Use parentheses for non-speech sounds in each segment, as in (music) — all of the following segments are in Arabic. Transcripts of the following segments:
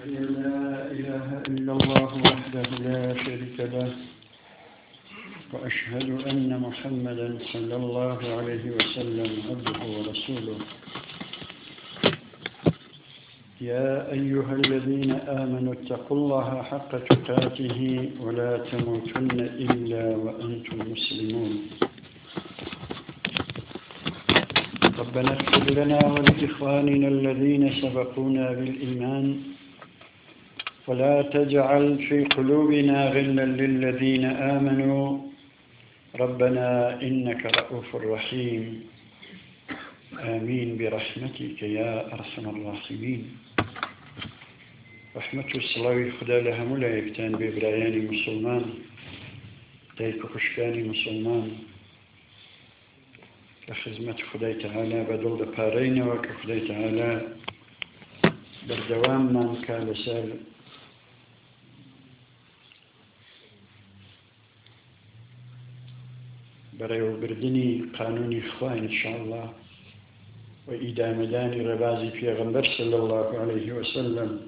أشهد أن لا إله إلا الله وحده لا شريك له وأشهد أن محمدا صلى الله عليه وسلم عبده ورسوله. يا أيها الذين آمنوا اتقوا الله حق تقاته ولا تموتن إلا وأنتم مسلمون. ربنا اغفر لنا ولإخواننا الذين سبقونا بالإيمان. ولا تجعل في قلوبنا غلا للذين آمنوا. ربنا إنك رؤوف رحيم. آمين برحمتك يا أرحم الراحمين. رحمة الصلاة خدا لها ملا يكتان بإبرايان مسلمان دايك خشكان مسلمان. كخدمة خداي تعالى بدل دبارين وكخداي تعالى بردوام من كالسال بردني قانوني إخوان إن شاء الله وإدامداني ربازي في غنبر صلى الله عليه وسلم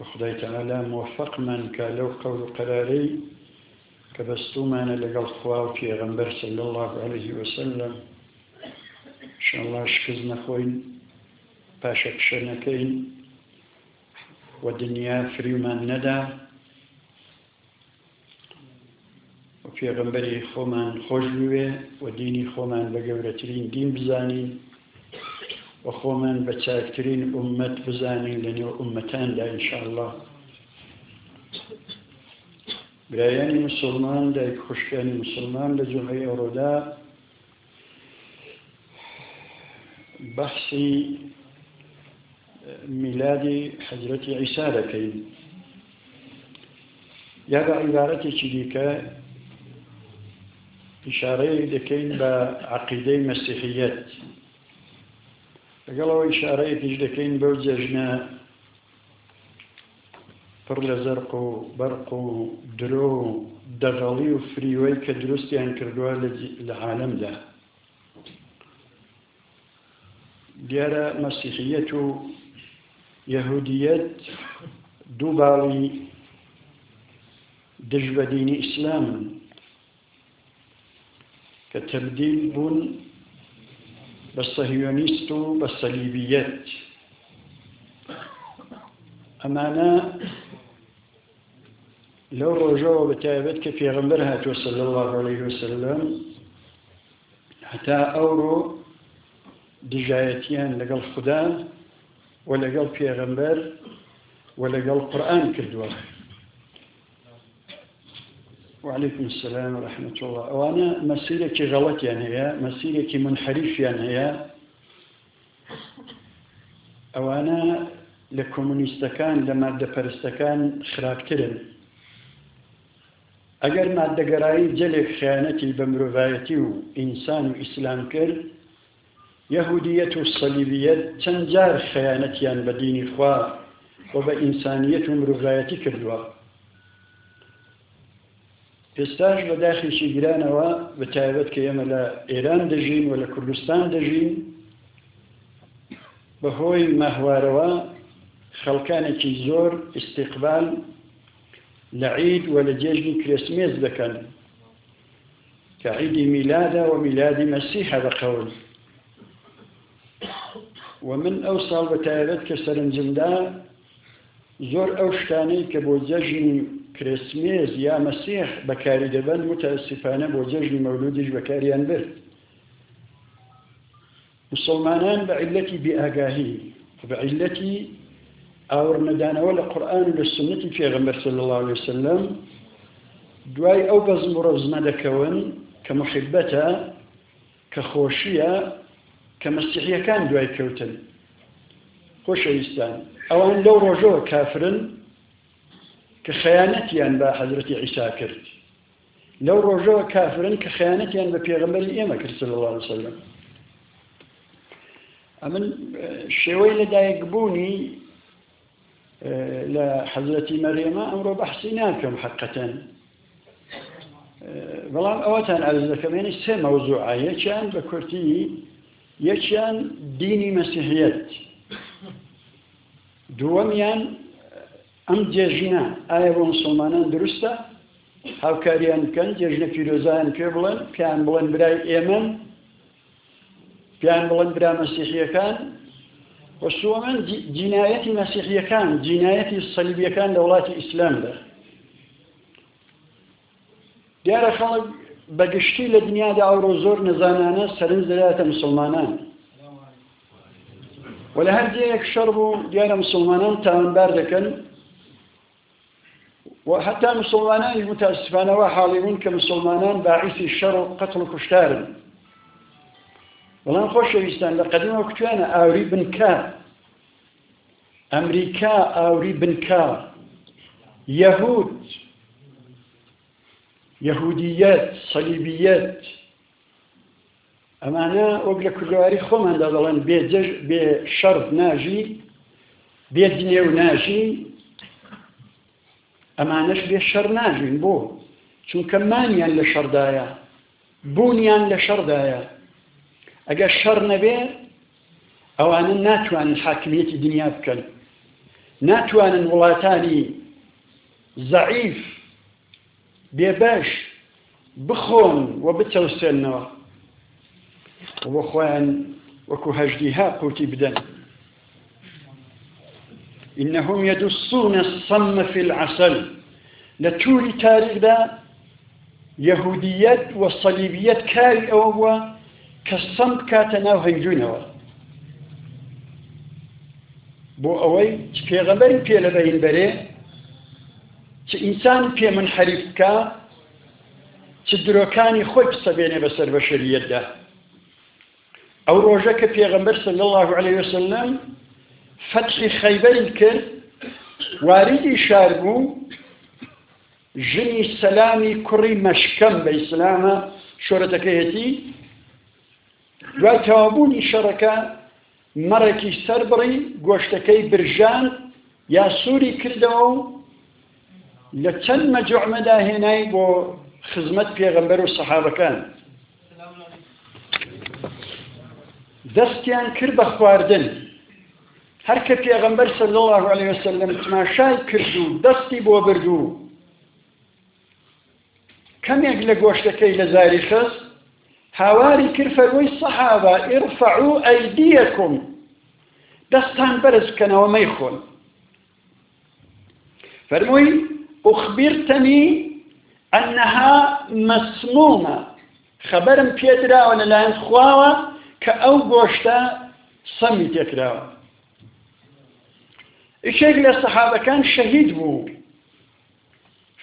وخداي تعالى موفق من كالو قول قراري كبستومان لقل خواو في غنبر صلى الله عليه وسلم إن شاء الله شكزنا خوين باشا كشنكين ودنيا فريمان پێغمبەری خۆمان خۆش بوێ و دینی خۆمان بە گەورەترین دین بزانین و خۆمان بە چاکترین ئومەت بزانین لە نێو ئومەتاندا ئینشاءله برایانی مسلمان دایک خوشکانی مسلمان لە جمعی ئەوڕۆدا بەحسی میلادی حەزرەتی عیسا دەکەین. یا بە عیبارەتێکی ئشارەیە دەکەین بە عقیدەی مەسیحیەت لەگەڵەوە ئشارەیە پیش دەکەین بەو جێژنە پڕ لە زەرق و بەرق و درۆ و دەغەڵی و فریوەی کە دروستیان کردووە لە عالەمدا. دیارە مەسیحیەت و یەهودیەت دوو باڵی دژ بە دینی ئیسلامن كتبديل بون بالصهيونيست بالصليبيات. أمانا لو رجعوا بتابت كفي غمرها صلى الله عليه وسلم حتى أورو دجايتيان لقل خدا ولقل في غمبر ولقل قرآن كردوه. وعليكم السلام ورحمة الله وأنا مسيرك غلط يعني هي مسيرك منحرف يعني هي أو أنا لكومونيستكان لما دبرستكان خرابترن ئەگەر مادەگەرایی جەلێک خیانەتی بە مرۆڤایەتی و ئینسان و ئیسلام کرد یەهودیەت و سەلیبیەت چەند جار خیانەتیان بە دینی خوا و بە ئینسانیەت و مرۆڤایەتی کردووە. ئێستاش بە داخیشی گرانەوە بە تایبەت کە ئێمە لە ئێران دەژین و لە کوردستان دەژین بەهۆی ماهوارەوە خەڵکانێکی زۆر استیقبال لە عید و لە جێژنی کرسمێز دەکەن. کە عیدی میلادە و میلادی مەسیحە بەقەول ومن ئەو ساڵ بە تایبەت کە سەرنجمدا زۆر ئەو شتانەی کە بۆ جەژنی کرسمێز یا مەسیح بەکاری دەبەن متەسیفانە بۆ جەژنی مەولودیش بەکاریان برد. مسلمانان بە عیلەتی بئاگاهی بە عیلەتی ئاورنەدانەوە لە قورآن و لە سنەتی پێغەمبەر صلی الله عليه وسلم دوای ئەو بەزم و ڕەوزمە دەکەون کە محبەتە کە خۆشیە کە مەسیحیەکان دوای کەوتن. خۆشەویستان. ئەوان لەو ڕۆژەوە کافرن کە خەیانەتیان بە حەزرەتی عیسا کرد. لەو ڕۆژەوە کافرن کە خەیانەتیان بە پێغەمبەری ئێمە کرد صلی الله عليه وسلم. ئەمن شێوەی لەدایکبوونی لە حەزرەتی مەرێمە ئەمڕۆ بەحسی ناکەم حقەتەن بەڵام ئەوەتان ئەرز دەکەمێنی سێ مەوزوعە یەکیان بە کورتی یەکیان دینی مەسیحیەت. دووەمیان ئەم جێژنە ئایا بۆ مسلمانان دروستە؟ هاوکاریان بکەن جێژنە پیرۆزان پێ بڵێن پیان بڵێن برای ئێمە پیان بڵێن برا مەسیحیەکان. وەسووەمەن جینایەتی مەسیحیەکان جینایەتی سەلیبیەکان لە وڵاتی ئیسلامدا دیارە خەڵک بەگشتی لە دنیادا ئەوڕۆ زۆر نەزانانە سەرنج دەداتە مسلمانان. و لە هەر جەیەک شەڕ بوو دیارە مسلمانان تاوانبار دەکەن. وحتى مسلمانان متاسفان وحاليون كمسلمانان باعثي الشر وقتل وكشتار بلان خوش ويستان لقديم وكتوانا آوري بنكا أمريكا آوري بنكا يهود يهوديات صليبيات ئەمانە وەک لە کوردواری خۆماندا دەڵێن بێ شەرف ناژی بێ دنێ و ناژی ئەمانەش بێ شەر ناژین بۆ. چونکە مانیان لە شەردایە بوونیان لە شەردایە ئەگەر شەڕ نەبێ ئەوانە ناتوانن حاکمیەتی دنیا بکەن. ناتوانن وڵاتانی زعیف بێبەش بخۆن و بچەوسێنەوە بۆ خۆیان وەکو هەژدیها قوتی بدەن. إنهم يدسون الصم في العسل. لتوري تاريخ دا يهوديات والصليبيات كاري أوه کە سەند کاتە ناو هەنجوونەوە بۆ ئەوەی پێغەمبەری پێ لە بەینبەرێ چ ئینسان پێ من درۆکانی خۆی بسەبێنێ بەسەر بە شەریەتدا ئەو ڕۆژە کە پێغەمبەر صلی الله عليه وسلم فتحی خەیبەری کرد واریدی شار بوو ژنی سەلامی کوڕی مەشکەم بە ئیسلامە شۆرەتەکەیەتی دوای تەوابوونی شەڕەکە مەڕێکی سەربڕی گۆشتەکەی برژان یا سووری کردەوە. و لە چەند مەجوعمەدا هێنای بۆ خزمەت پێغەمبەر و سەحابەکان. دەستیان کرد بە خواردن. هەر کە پێغەمبەر صلی الله عليه وسلم تماشای کرد و دەستی بۆ بردو. کەمێک لە گۆشتەکەی لە زاری خست؟ هاواری کرد فەرمووی سەحابە ئرفعوا ئەیدیەکم دەستان بەرز بکەنەوە مەیخۆن فەرمووی أخبرتني أنها مسمومة خبرم پێدراوە لەلایەن خواوە کە ئەو گۆشتە سەمی تێکراوە. ئیشێک لە سەحابەکان شەهید بوو.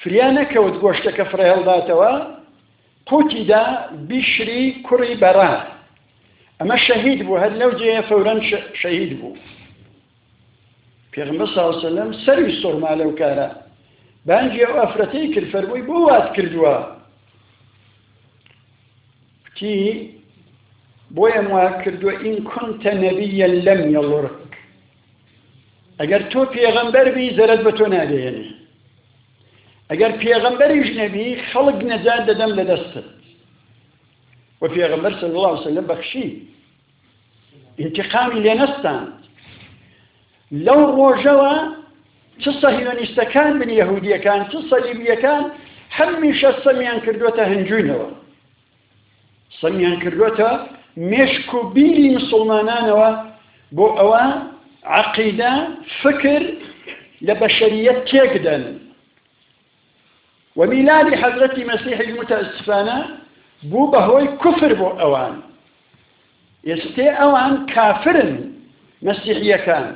فریان نەکەوت گۆشتەکە فڕێهڵداتەوە قوتیدا بیشری کوڕی بەرا ئەمە شەهید بوو هەر لەو جێ فەورەن شەهید بوو. پێغمبە ساوسلم سەروی سۆرما لەو کارە. بانجی ئەو ئەفرەتەی کرد فەرمووی بۆ وات کردووە. تی بۆیە وا کردووە ئین کنتە نەبیە لەم یەڵڕک ئەگەر تۆ پێغەمبەر بی زەرت بە تۆ نادێنێ ئەگەر پێغەمبەریش نەبی خەڵک نەجات دەدەم لە دەستت. و پێغەمبەر صلی الله عليه وسلم بەخشی. انتقامی لێ نەستاند لەو ڕۆژەوە چ سەهیۆنیستەکان بن یەهودیەکان چ سەلیبیەکان هەمیشە سەمیان کردوێتە هەنجوینەوە. سەمیان کردوێتە مێشک و بیری مسلمانانەوە بۆ ئەوە فکر لە بەشەریەت تێکدەن وميلاد حضرة مسيح المتأسفانة بو بهوي كفر بو أوان. يستي أوان كافرن مسيحية كان.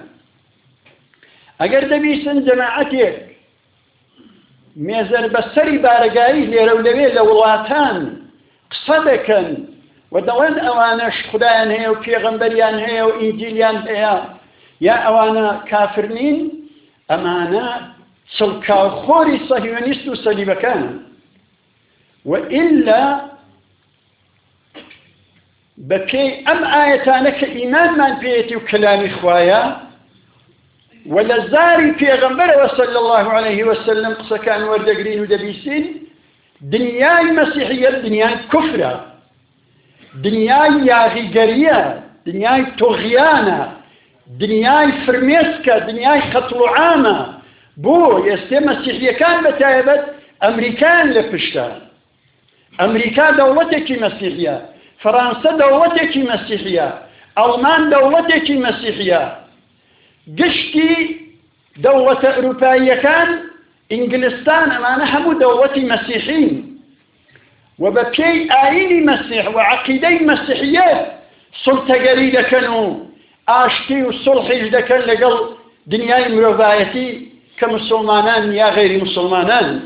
ئەگەر دەبیستن جەماعەتێک مێزەر بەسەری بارگایی لێرە و لەوێ لە وڵاتان قسە دەکەن و دەڵێن ئەوانەش خدایان یا ئەوانە کافرنین ئەمانە سڵکاوخۆری سەهیۆنیست و سەلیبەکانە وئلا بە پێی ئەم ئاەتانە کە ئیمانمان پێێتی و کەلامی خوایە و لە زاری الله عليه وسلم قسەکان وەردەگرین و دەبیسین دنیای مەسیحیەت دنیای کوفرە دنیای یاغیگەریە دنیای تۆغیانە دنیای فرمێسکە دنیای قەتڵ و عامە بۆ ئێستێ مەسیحیەکان بە تایبەت ئەمریکان لە پشتە. ئەمریکا دەوڵەتێکی مەسیحە فەڕانسە دەوڵەتێکی مەسیحە ئەڵمان دەوڵەتێکی مەسیحە گشتی دەوڵەتە ئەوروپاییەکان ئینگلستان ئەمانە هەموو دەوڵەتی مەسیحین. و بە پێی ئاینی مەسیح و عقیدەی مەسیحیت سڵتەگەری دەکەن و ئاشتی و سڵحیش دەکەن لەگەڵ دنیای مرۆڤایەتی کە مسلمانان یا غێری مسلمانان.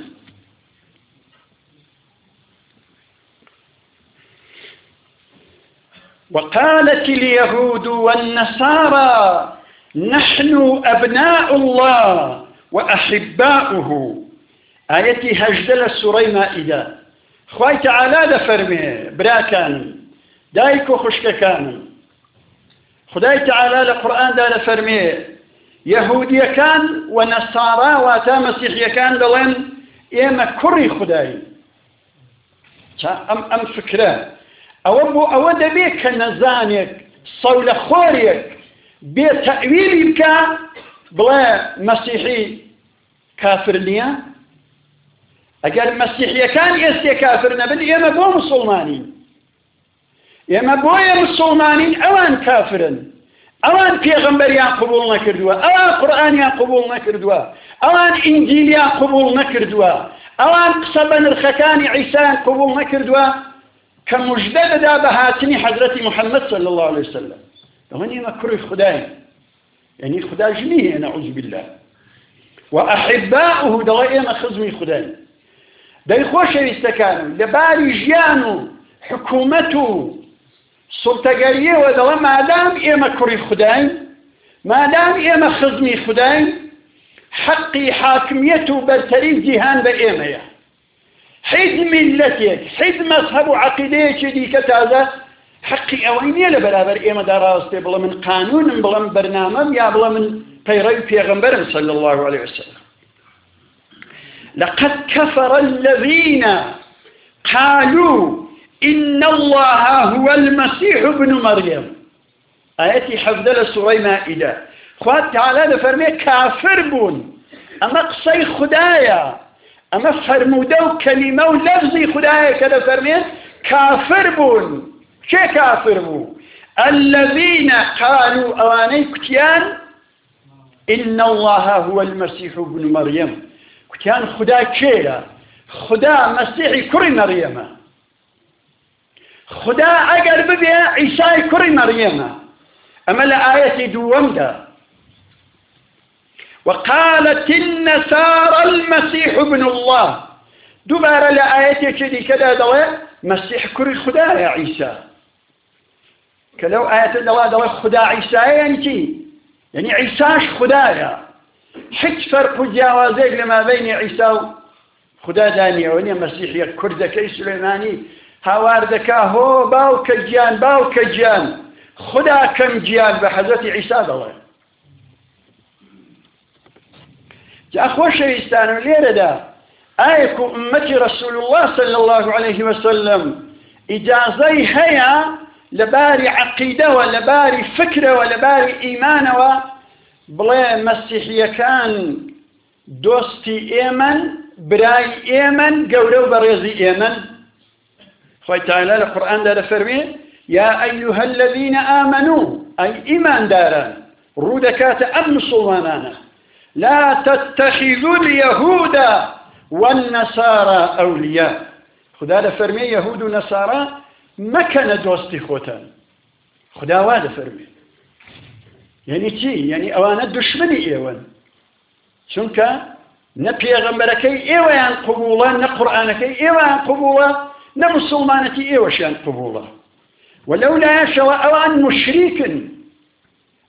وقالت اليهود والنصارى نحن أبناء الله وأحباؤه. آيتي هجدل سوري مائدة. خواي تعالى دفرمي برا كان دايكو خشك كان خداي تعالى لقرآن دا دفرمي يهودية كان ونصارى واتا مسيحية كان دلين إيما كري خداي أم, أم فكرة ئەوە بۆ ئەوە دەبێت کە نەزانێک سەو لە خۆریەک بێ تەویلی بکە بڵێ مەسیحی کافر نییە. ئەگەر مەسیحیەکان ئێمە بۆ مسلمانین ئێمە بۆیە مسلمانین ئەوان کافرن ئەوان پێغمبەریان قبول نەکردووە ئەوان قورآانیان قبول نەکردووە ئەوان ئینجیلیان قبول نەکردووە ئەوان قسە بە نرخەکانی عیسان قبول نەکردووە كمجدد دا بهاتني حضرة محمد صلى الله عليه وسلم. ومن ما كره خداي يعني خدا جنيه نعوذ بالله. وأحباؤه دلائي ما خزمي خداي داي خوش يستكانوا لباري جيانو حكومته سلطقريه ودلا ما دام إيما كره خداي ما دام إيما خزمي خداي حقي حاكميته برتري جهان بإيما يعني حيث ملتك حيث مذهب وعقيدتك ديك تازة حقي أويني لبرابر إيما داراستي بلا من قانون بلا من برنامج يا بلا من بيري بيغمبر صلى الله عليه وسلم. لقد كفر الذين قالوا إن الله هو المسيح ابن مريم. آياتي حفظة لسورة مائدة. خوات تعالى لفرمي كافر بون. أما قصي خدايا. ئەمە فەرموودە و کەلیمە و لەفزی خدایە کە دەفەرمێت کافر بوون کێ کافر بوو الذين قالوا أواني كتيان إن الله هو المسيح ابن مريم. كتيان خدا كيرا؟ خدا مسيحي كري مريم خدا أقر ببيع عيسى كري مريم أما لآية دوام ده وقالت النسارى المسيح ابن الله. دوبارة لآية كذي كذا دواء مسيح كري خدا يا عيسى كلو آية دواء دواء خدا عيسى يعني كي يعني عيساش خدايا حج فرق جوازيك لما بين عيسى خدا دانية وني مسيحية كردكي هاوار دەکا هۆ باوکە گیان باوکە گیان. خدا کەم گیان بە حەزەتی عیسا دەڵێ. جا خۆشەویستان و لێرەدا ئایەک و ئومەتی رەسول الله صلی الله عليه وسلم ئیجازەی هەیە لەباری عەقیدەوە لەباری فکرەوە لەباری ئیمانەوە. بڵێ مەسیحیەکان دۆستی ئێمە برای ئێمە گەورە و بەڕێزی ئێمە خۆی تاالە لە قورآاندا دەفەرمێ یا ئەیها الذين آمنوا ئەی ئیمان دارن ڕوو دەکاتە لا تتخذوا اليهود والنصارى أولياء خدا فرمي يهود ونصارى ما كان دوستي خوتان خدا وادا فرمي يعني تي يعني أوانا دشمني إيوان چونك نبيغمبركي إيوان قبولا نقرآنكي إيوان قبولا نمسلمانتي إيوشان قبولا ولولا يشوى أوان مشريك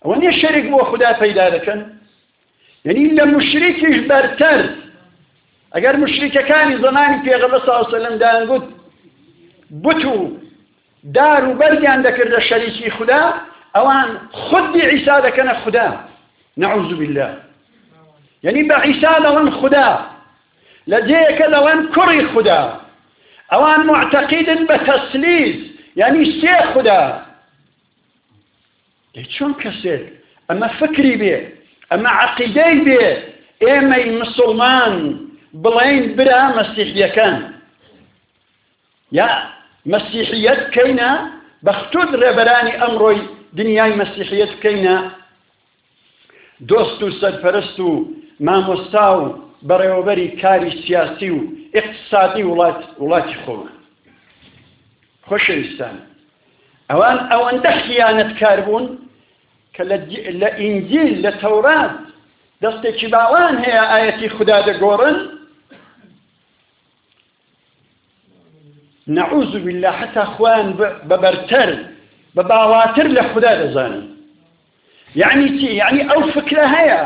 أوان يشرك بو خدا فيدا لكن يعني إلا مشركش برتر؟ ئەگەر مشریکەکانی زمانی پێغەمە ساوسلم دایانگوت بت و دار و بەرگیان دەکردە شەریکی خوددا ئەوان خودی عیسا دەکەنە خوددا نعوذ بالله. يعني بعيسى لون خدا لديك لون كري خدا. اوان معتقد بتسليس يعني سي خدا. شون كسر؟ ئەمە فکری بێ ئەمە عقیدەی بێ ئێمەی مسلمان بڵین برا مەسیحیەکان یا مەسیحیەت بکەینە بەختود ڕێبەرانی ئەمڕۆی دنیای مەسیحیەت بکەینە دۆست و سەرپەرست و مامۆستا و بەڕێوەبەری کاری سیاسی و اقتصادی وڵات وڵاتی خۆوە خۆشەویستان. ئەوان ئەوەندە خیانەت کار بوون کە لە ئینجیل لە تەورات دەستێکی باوان هەیە ئاەتی خوددا دەگۆڕن. نەعوز بالله حتا خوان بەبەرتەر بە باواتر لە خوددا دەزانن. یعنی چی؟ یعنی ئەو فکرە هەیە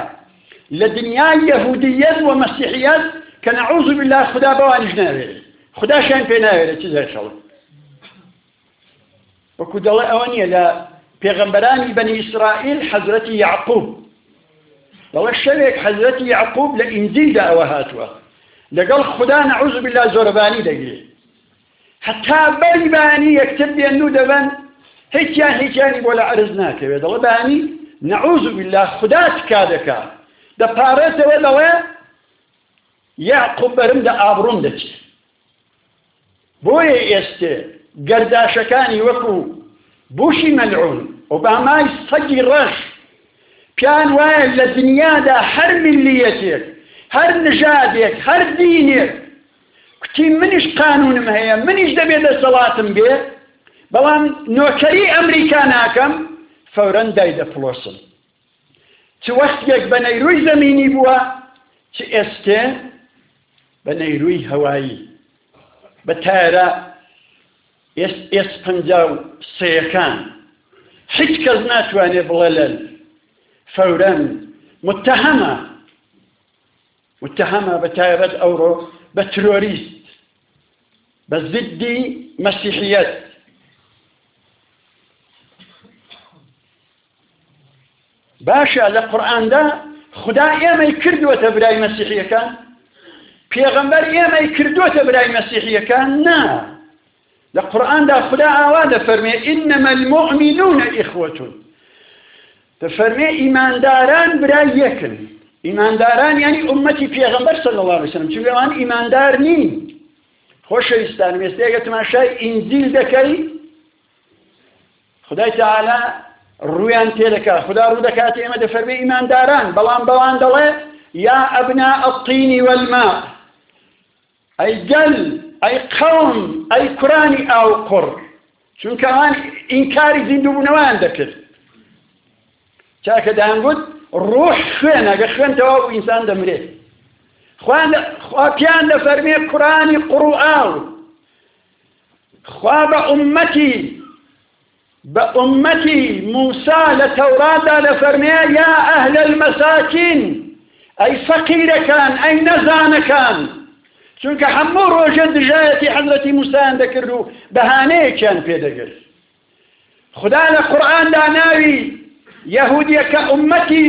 لدنيا يهودية ومسيحية كنعوذ بالله خدا بوانج ناوێت خدا شان ناوێت چ خەڵک وەکو دەڵێ ئەوە نییە لە پێغەمبەرانی بەنی ئیسرائیل حەزرەتی یعقوب دەڵێ شەوێک حەزرەتی یعقوب لە ئینجیلدا ئەوە هاتووە خدا نەعوذ بالله زۆربانی دەگرێت حتا بەریبانی یەکتر دێن و دەبن هیچیان هیچیانی بۆ لە عرز ناکەوێت دەڵێ نەعوذ بالله خدا دەکا دەپارێتەوە دەڵێ یعقوب بەرم دە ئابڕۆم دەچێت بۆیە ئێستێ گەرداشەکانی وەکو بوشی مەلعون ئۆبامای سەگی ڕەش پیان وایە لە دنیادا هەر ملیەتێک هەر نژادێک هەر دینێک. کوتی منیش قانونم هەیە منیش دەبێت دەسەڵاتم بێ بەڵام نۆکەری ئەمریکا ناکەم فەورەن دای دەپڵۆسم چ وەختێک بە نەیروی زەمینی بووە چ ئێستێ بە نەیروی هەوایی بە تارە ئێس پەنجا و سەیەکان هیچ کەس ناتوانێ بڵێ لەل فەورەن متتەهەمە متتەهەمە بە تایبەت ئەوڕۆ بە ترۆریست بە زدی مەسیحیەت باشە لە قورآاندا خدا ئێمەی کردووەتە برای مەسیحیەکان. پێغەمبەر ئێمەی کردووەتە برای مەسیحیەکان نا. لە قورآاندا خدا ئاوا دەفەرمێ ئینەمە المؤمنون ئیخوەتون دەفەرمێ ئیمانداران برای یەکن. ئیمانداران ینی ئومەتی پێغەمبەر صلی الله عليه وسلم چون ئەوان ئیماندار نین. خۆشەویستان وێستێگە تماشای ئینجیل دەکەی. خدای تعالی ڕویان تێدەکات خدا ڕوو دەکات ئێمە دەفەرمێ ئیمانداران بەڵام بەوان دەڵێ یا ئەبنا الطینی والماء ئەی گەل ئەی قەوم ئەی کورانی ئاو قڕ. چونکە ئەوان ئینکاری زیندووبوونەوەیان دەکرد. چاکە دایانگوت ڕۆح خوێن ئەگە خوێنتەوە و ئینسان دەمرێت خواپیان دەفەرمێ کورانی قڕ و ئاو. خوا بە ئومەتی بە ئومەتی موسا لە تەورادا دەفەرمێ یا ئەهل المەساکین ئەی فەقیرەکان ئەی نەزانەکان چونکە هەموو ڕۆژە دژایەتی حەزرەتی موسایان دەکرد و بەهانەیەکیان پێدەگرت خدا لە قورئاندا ناوی یەهودیەکە ئومەتی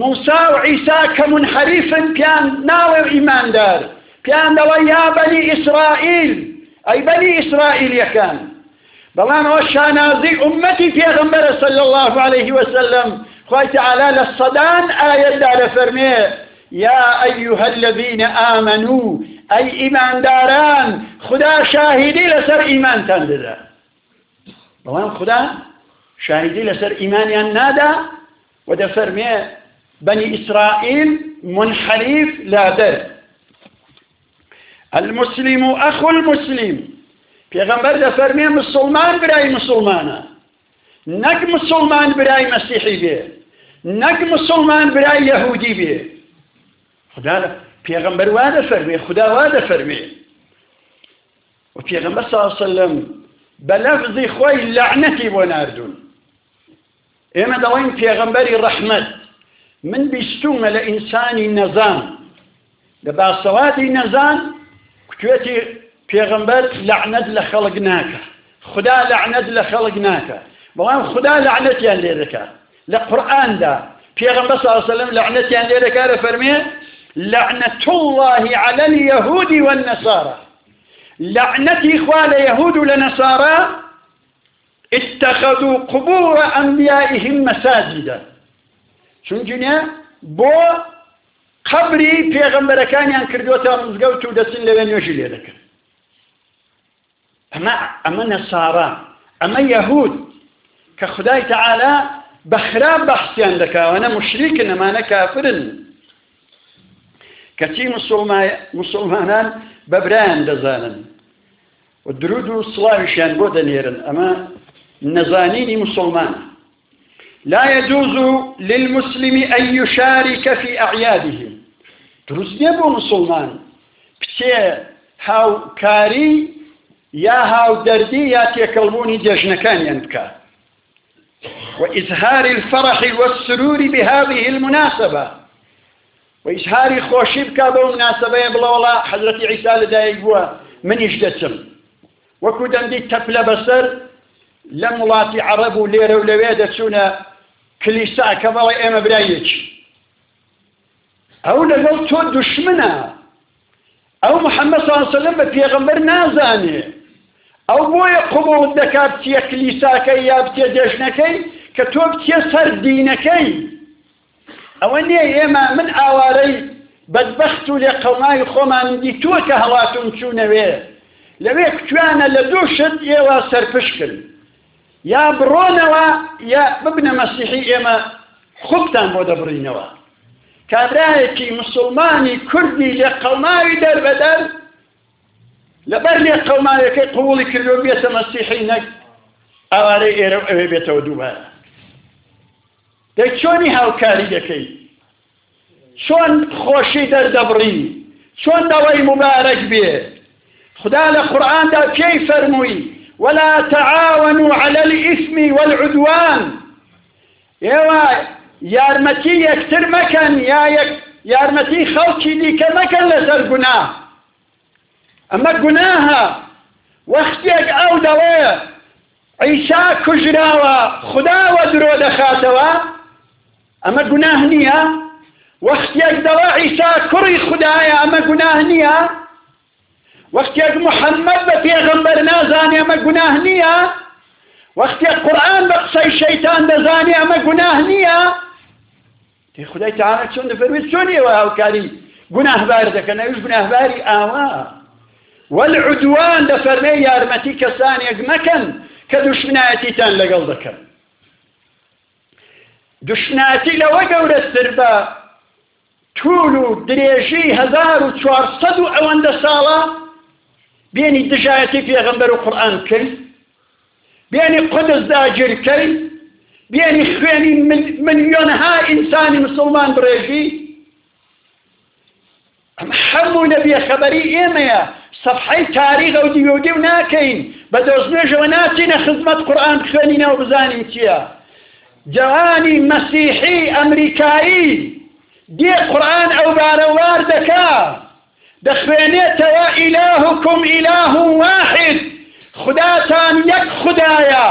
موسا و عیسا کە منحریفن پیان ناوێ ئیماندار پیان دەوە یا بەنی ئیسرائیل ئەی بەنی ئیسرائیلیەکان بەڵام ئەوە شانازی ئومەتی پێغمبەرە صلی الله عليه وسلم. خوای تعالی لە سەدان ئاەتدا لەفەرمێ يا أيها الذين آمنوا أي إيمان داران خدا شاهدي لسر إيمان تنددا بلان خدا شاهدي لسر إيمان نادا ودفرمي بني إسرائيل منحرف لا در. المسلم أخو المسلم. پیغمبر دفرمي مسلمان براي مسلمانا نك مسلمان براي مسيحي بيه نك مسلمان براي يهودي بيه خدا پێغمبەر وا دەفەرمێ خدا وا دەفەرمێ و پێغمبەر صلی الله علیه وسلم بە لەفزی خۆی لعنەتی بۆ ناردوون ئێمە دەڵێن پێغمبەری ڕەحمەت من بیستومە لە ئینسانی نەزان لە باسەوادی نەزان کوێتی پێغمبەر لعنەت لە خەڵک خدا لعنەت لە خەڵک خدا لعنەتیان لێ دەکات لە قورئاندا پێغمبەر صلی الله علیه وسلم لعنەتیان لێ دەکات فەرمێ لعنة الله على اليهود والنصارى. لعنتي إخوان يهود ونصارى اتخذوا قبور أنبيائهم مساجدا چونجنە بۆ قبری پێغەمبەرەکانیان کردوتە مزگەوت و دەچن لەوێ نوێژی لێ دەکەن ئەمە ئەمە نەسارا ئەمە یەهود کە خدای تەعالا بەخراب بەحسیان دەکاوەنە مشریکن ئەمانە کافرن کەچی مسلمانان بەبرایان دەزانن و درود و سڵاویشیان بۆ دەنێرن مسلمان. لا يجوز للمسلم أن يشارك في أعيادهم. دروست نییە بۆ مسلمان پچێ هاوکاری یا هاودەردی یا تێکەڵبوونی جێژنەکانیان بکات وإظهار الفرح والسرور بهذه المناسبة وإظهار خوشي بك بمناسبة بلا والله حضرة عيسى لدايق بوا من يجدتم وكو دندي تفل بسر لم ولاتي عرب وليرة ولويدة سونا كليسا كبالا إما برايك أو لقل تو دشمنا أو محمد صلى الله عليه وسلم بيغمبر نازاني ئەو بۆیە قوبڵ دەکات چیە کلیساکەی یا بچێ جێژنەکەی کە تۆ بچێ سەر دینەکەی. ئەوە نییە ئێمە من ئاوارەی بەدبەخت و لێ قەڵناوی خۆمان دیتووە کە هەڵاتون چوونەوێ. لەوێ کوێانە لە دوو شت ئێوە سەرپش کرد یا بڕۆنەوە یا ببنە مەسیحی ئێمە خوبتان بۆ دەبڕینەوە. کابراایەکی مسلمانی کوردی لێ قەڵناوی دەربەدەر لەبەر لێ قەڵمانەکەی قوڵی کردو بێتە مەسیحی نەک ئاوارەی ئێرە ئەوێ بێتەوە دووبارە دەی چۆنی هاوکاری دەکەی چۆن خۆشی دەردەبڕی چۆن دەوەی مبارەك بێ خدا لە قورآاندا پێی فەرمووی ولا تعاونوا على الإثم والعدوان. ئێوە یارمەتی یەکتر مەکەن یا یارمەتی خەڵکی دیکە مەکەن لەسەر گوناه ئەمە گوناهە وەختێک ئەو دەڵێ عیسا کوژراوە خداوە درۆ دەخاتەوە ئەمە گوناه نییە وەختێک دەڵێ عیسا کوڕی خدایە ئەمە گوناه نییە وەختێک محەممەد بە پێغمبەر نازانێ ئەمە گوناه نییە وەختێک قورآن بە قسەی شەیتان دەزانێ ئەمە گوناه نییە تی خدای تعالی چۆن دەفەرمێت چۆنیەوە هاوکاری؟ گوناهبار دەکەن ئەوش گوناهباری ئاوا. والعدوان دەفەرمێ یارمەتی کەسانێک مەکەن کە دوشمنایەتیتان لەگەڵ دەکەن دوشناتی لەوە گەورەتر بە توول و درێژی هزار و چوارسەد و ئەوەندە ساڵە بێنی دژایەتی پێغەمبەر و قورآن کرد بێنی قدس داگیرکەی بێنی خوێنی ملیۆنها ئینسانی مسلمان بڕێژی ئەم هەموو نەبیە خەبەری ئێمەیە. صفحەی تاریخ ئەو دیودی و ناکەین. بە دۆزنێژەوە ناچینە خزمەت قورآن بخوێنینەوە بزانین چییە؟ جوانی مەسیحی ئەمریکایی. دێ قورآن ئەو بارەوار دەکا. دەخوێنێتەوە ئیلاهکم ئیلاه واحد. خداتان یەک خدایە.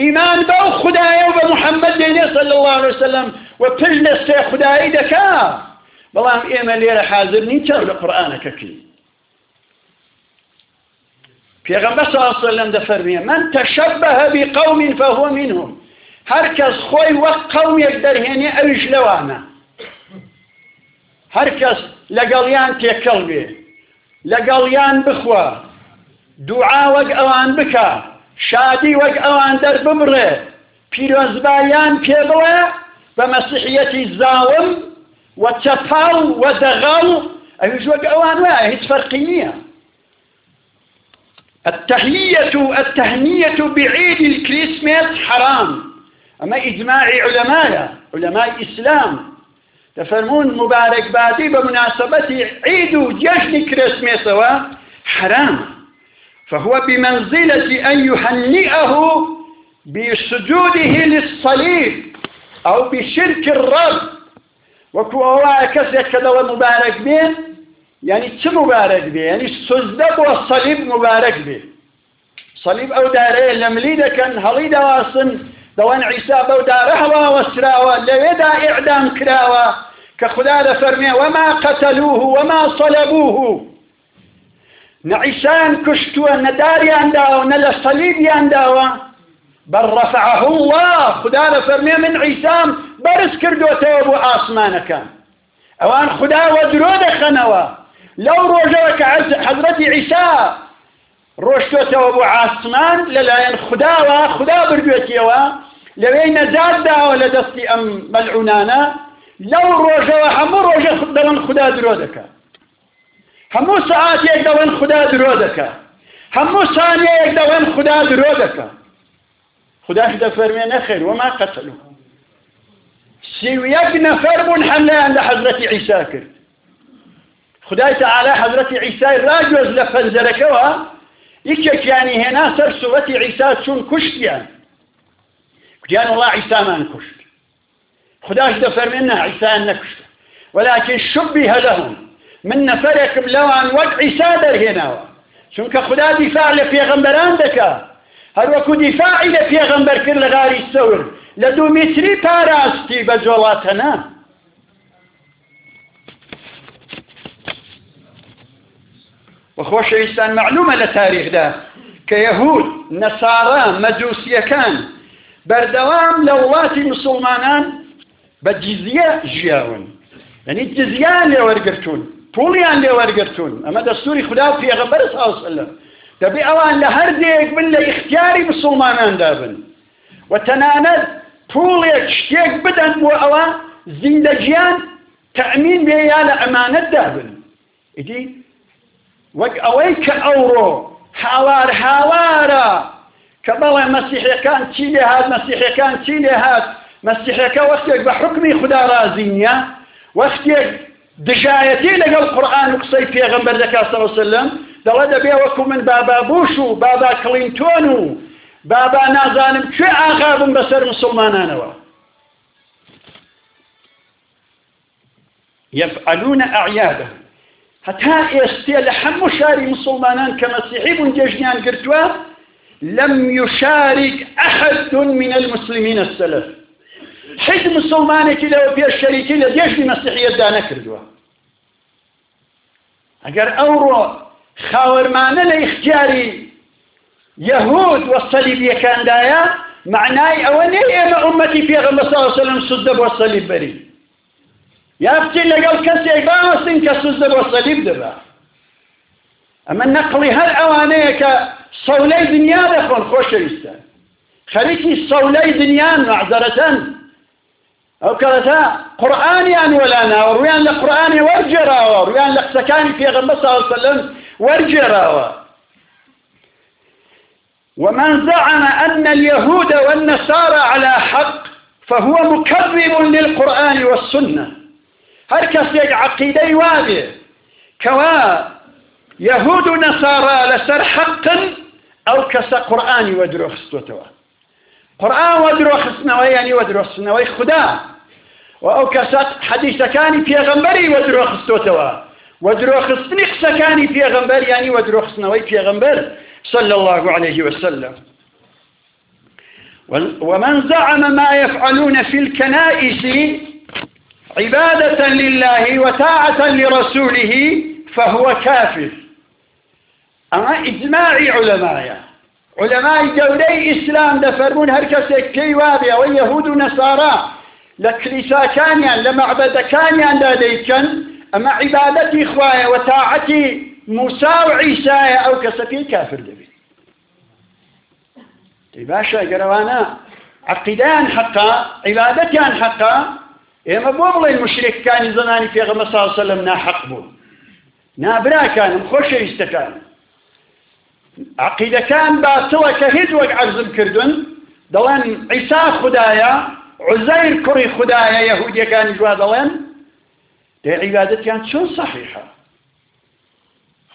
ئیمان بەو خدایە و بە محەممەد الله عليه وسلم و خدایی دەکا. بەڵام ئێمە لێرە حاضر نین چاو لە قورآانەکەکەی پیغمبر صلی الله علیه وسلم دەفەرمیە من تشبه بقوم فهو منهم. هەر کەس خۆی وەک قومێک دەرهێنێ ئەویش لەوانە. هەر کەس لەگەڵیان تێکەڵ بێ لەگەڵیان بخوا دوعا وەک ئەوان بکە شادی وەک ئەوان دەرببڕێ پیرۆزبایان پێ بڵێ بە مەسیحەتی زاوم و چەپاڵ و دەغەڵ ئەویش وەک ئەوان وایە هیچ التهنية بعيد الكريسماس حرام. أما إجماع علماء علماء الإسلام تفرمون مبارك بادي بمناسبة عيد جشن كريسماس حرام. فهو بمنزلة أن يهنئه بسجوده للصليب أو بشرك الرب. وكوا كسر كذا مبارك به يعني چه مبارك به يعني سجده بۆ صليب مبارك به صليب ئەو دارەیە لە ملی دەکەن هەڵی دەواسن دەوان عیسا بەو دارە هەڵا وەسراوە لەوێدا ئیعدام کراوە کە خدا دەفەرمێ وما قتلوه وما صلبوه. نەعیسان کوشتووە نەداریان داوە نە لە سەلیبیان داوە الله خدا فرمي من عيسام برس كردوته أبو آسمان كان أوان خدا ودرود خنوا لو روجوك حضرة عيسى روشتوته أبو عاسمان للاين خدا خدا بردوتيوا لوين نزاد داوە لە دەستی ئەم مەلعونانە لەو ڕۆژەوە هەموو ڕۆژە دەڵێن خدا درۆ دەکە هەموو سعاتێک دەڵێن خدا درۆ دەکە هەموو سانەیەک دەڵێن خدا درۆ دەکە خداش دەفەرمێ نەخێر وما قتلوا سیویەک نەفەر بوون حەملەیان لە حەزرەتی عیسا کرد خدای تعالی حەزرەتی عیسای ڕاگوێز لە پەنجەرەکەوە یەکێکیانی هێنا سەر سوەتی عیسا چون کوشتیان الله عیسامان کوشت خداش دەفەرمێن عیسایان نەکوشت ولكن شبه لهم. من نفركم لوان وەک عیسا دەرهێناوە چونکە خدا پێغەمبەران دەکا هەروەکو دیفاعی لە پێغەمبەر کرد لە غاری سەور لە دوو میتری پاراستی بە جۆڵاتەنە وخۆشەویستان معلومە لە تاریخدا کە یەهود نەسارا مەجووسیەکان بەردەوام لە وڵاتی مسلمانان بە جیزیە ژیاون. یعنی جزیان لێ وەرگرتون پوڵیان لێ وەرگرتون ئەمە دەستوری خدا و پێغەمبەر ساوسلم دەبێ ئەوان لە هەردێک بن لە اختیاری مسلماناندا بن و تەنانەت پوڵێک شتێک بدەن بۆ ئەوە زیندەجیان تەمین بێ یا لە ئەمانەتدا بن ئیدی؟ وەک ئەوەی کە ئەوڕۆ هاوار هاوارە کە بەڵێ مەسیحەکان چی لێ هات مەسیحەکان چی لێ هات؟ مەسیحەکە وەختێک بە حکمی خدا رازی نییە. وەختێک دژایەتی لەگەڵ قورآن و قسەی پێغەمبەر دەکا سەوسلم دەڵێ دەبێ وەکو من بابا بوش و بابا کلینتۆن و بابا نازانم کوێ بم بەسەر مسلمانانەوە؟ يفعلون أعياده هەتا ئێستێ لە هەموو شاری مسلمانان کە مەسیحی بوون جێژنیان لم يشارك أحد من المسلمين السلف. حد مسلمانك لو في الشريك لديش بمسيحية دانا كردوا. اگر أورو خاورمانة لإختياري يهود والصليبية كان دايا معناي اواني اما امتي في غمى صلى الله عليه وسلم صدب والصليب بري. يأفتي لقل كسي اقبامسين كصدب والصليب دبا أما النقلي هل أوانيك سەولەی دنیا دەخۆن خۆشەویستە خەریکی سەولەی دنیان معزەرەتەن ئەو کەرەتا قورآانیان وەلا ناوە ڕویان لە قورآانی وەرجێراوە ڕویان لە قسەکانی پێغەمبە ساوسەلم وەرجێراوە ومن زعم أن اليهود والنصارى على حق فهو مكذب للقرآن والسنة. هر وابه كوا يهود ونصارى لسر حق ئەو کەسە قورآانی وەدرۆ خستوتەوە قورآن وەدرۆ خستنەوەی ینی وەدرۆ خستنەوەی خوددا و ئەو کەسەت حەدیثەکانی پێغەمبەری وەدرۆ خستوتەوە وەدرۆ خستنی قسەکانی پێغەمبەر ینی وەدرۆ خستنەوەی پێغەمبەر صلى الله عليه وسلم. ومن زعم ما يفعلون في الكنائس عبادة لله وطاعة لرسوله فهو كافر. ئەمە ئیجماعی علەمایە علەمای گەورەی ئیسلام دەفەرمونون هەر کەسێک پێی وابێ ئەوەی یەهود و نەسارا لە کلیساکانیان لە مەعبەدەکانیاندا دەیکەن ئەمە موسا و عیسایە ئەو کەسە پێی کافر دەبێت. باشە گەرەوانە عقیدان حقا عیبادەتیان حقا ئێمە بۆ بڵێن مشرێکەکانی زمانی پێغەمە ساوسەلم ناحەق بوون نابراکانم خۆشەویستەکانم عقیدەکان باتڵە کە هیچ وەک عەرزم کردوون دەڵێن عیسا خدایە عزەیر کوڕی خدایە یەهودیەکانی جوا دەڵێن دێ عیبادەتیان چۆن صحیحە؟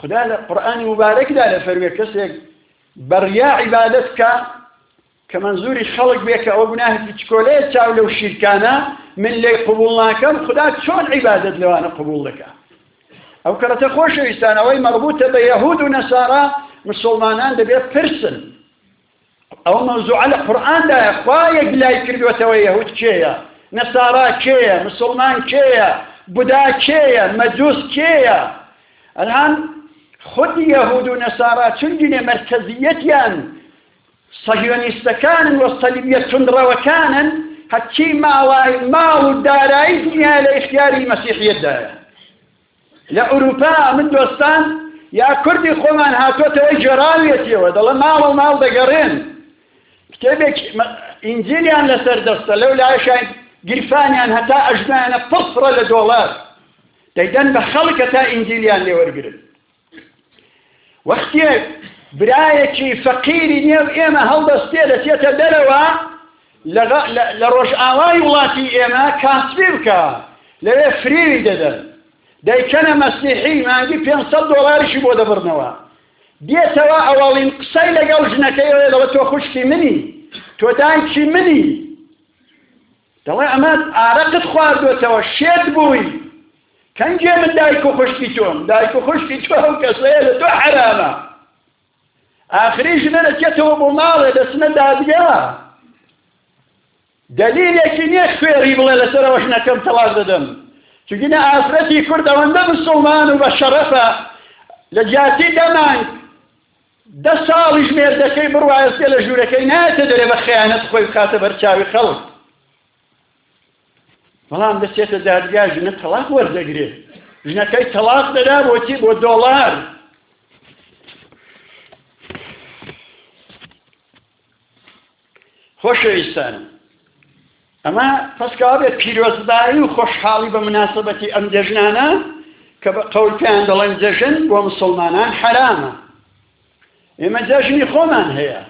خدا لە قورآانی مبارەکدا لە فەروێ کەسێک بەڕیا عیبادەت کە کە منزوری خەڵک بێ کە ئەو گوناهی چکۆلەیە چاو لەو شیرکانە من لێ قبول ناکەم خدا چۆن عیبادەت لەوانە قبول دەکە ئەو کەرەتە خۆشەویستانەوەی مەربوطە بە یەهود و نەسارا مسلمانان دەبێت پرسن. ئەو مەوزوع لە قورآندایە خوا یەک لای کردوێتەوە یەهود کێیە؟ نەسارا کێیە؟ مسلمان کێیە؟ بودا کێیە؟ مەجووس کێیە؟ ئەلهان خودی یەهود و نەسارا چونگینێ مرکزیەتیان صهيونيستەکانن وە سەلیبیە تونڕەوەکانن هەچی ماوای ماڵ و دارایی دنیا لە اختیاری مەسیحیتدایە لە ئوروپا من دۆستان یا کوردی خۆمان هاتۆتەوەی جێراوێتیەوە دەڵە ماڵ و ماڵ دەگەڕێن. کتێبێک ئینجیلیان لەسەر دەستە لەو لاشان گیرفانیان هەتا ئەژمانە پڕە لە دۆڵار. دەیدەن بە خەڵکە تا ئینجیلیان لێوەرگرن. وەختێک برایەکی فەقیری نێو ئێمە هەڵدەستێ دەچێتە دەرەوە لە ڕۆژئاوای وڵاتی ئێمە کاسبی بکە لەوێ فریوی دەدەن. دەیکەنە مەسیحی مانگی 500 دۆلاریشی بۆ دەبرنەوە. دێتەوە ئەوڵین قسەی لەگەڵ ژنەکەیەوە تۆ خوشتی منی. تۆ دانکی منی. دەڵێ ئەمە ئارەقت خواردوێتەوە شێت بووی. کەنجێ من دایک و خوشتی تۆم؟ دایک و خوشتی تۆ ئەو کەسەیە لە تۆ حرامە. ئاخری ژنە دەچێتەوە بۆ ماڵێ دەچنە دادگا. دلیلێکی نییە خوێری بڵێ لەسەرەوە ژنەکەم تەلاش دەدەم. چونکە ئافرەتی کورد ئەوەندە مسلمان و بە شەرەفە. لە جاتی دەمانگ دە ساڵی ژمێر دەکەی بڕواستێ لە ژوورەکەی نایەتە دەرێ بە خیانەت خۆی بخاتە بەرچاوی خەڵک. بەڵام دەچێتە دادگا ژنە تەلاق وەردەگرێت ژنەکەی تەلاق دەدا بۆچی بۆ دۆڵار خۆشەویستانم ئەمە پسکاوە بێت پیرۆزداری و خۆشحاڵی بە مناسبەتی ئەم جەژنانە کە بە قەول پێیان دەڵێن جەژن بۆ مسلمانان حرامە. ئێمە جەژنی خۆمان هەیە.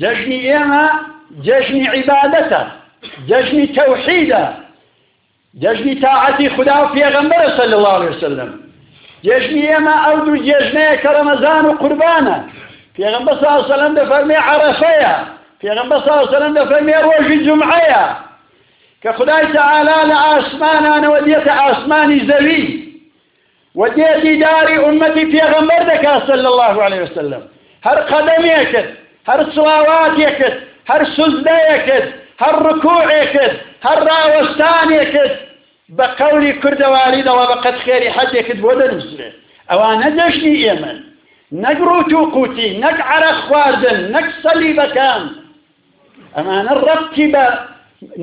جەژنی ئێمە جەژنی عیبادەتە. جەژنی تەوحیدە. جەژنی تاعەتی خدا و پێغەمبەرە صلی الله عليه وسلم. جەژنی ئێمە ئەو دوو جێژنەیە کە ڕەمەزان و پێغەمبەر صلی الله عليه وسلم دەفەرمێ عەرەفەیە پێغەمبەر صلی الله عليه وسلم دەفەرمێ ڕۆژی جومعەیە کە خدای تعالی لە ئاسمانانەوە دێتە ئاسمانی زەوی و دێتی داری ئومەتی پێغەمبەر دەکات صلی الله عليه وسلم. هەر قەدەمێکت هەر سڵاواتێکت هەر سوزدەیەکت هەر ڕکوعێکت هەر ڕاوەستانێکت بە قەولی کوردەواریدەوە بە قەت خێری حەدێکت بۆ دەنووسرێت ئەوانە دەشتی ئێمن نەک ڕوت و قوتی نەک عرە خواردن نەک سەلیبەکان ئەمانە ڕەتی بە